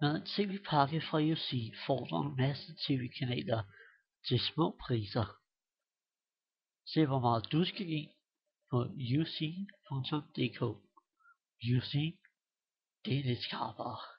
Med en tv-pakke fra UC får du en masse tv-kanaler til små priser. Se hvor meget du skal give på UC.dk. UC, det er lidt skarpere.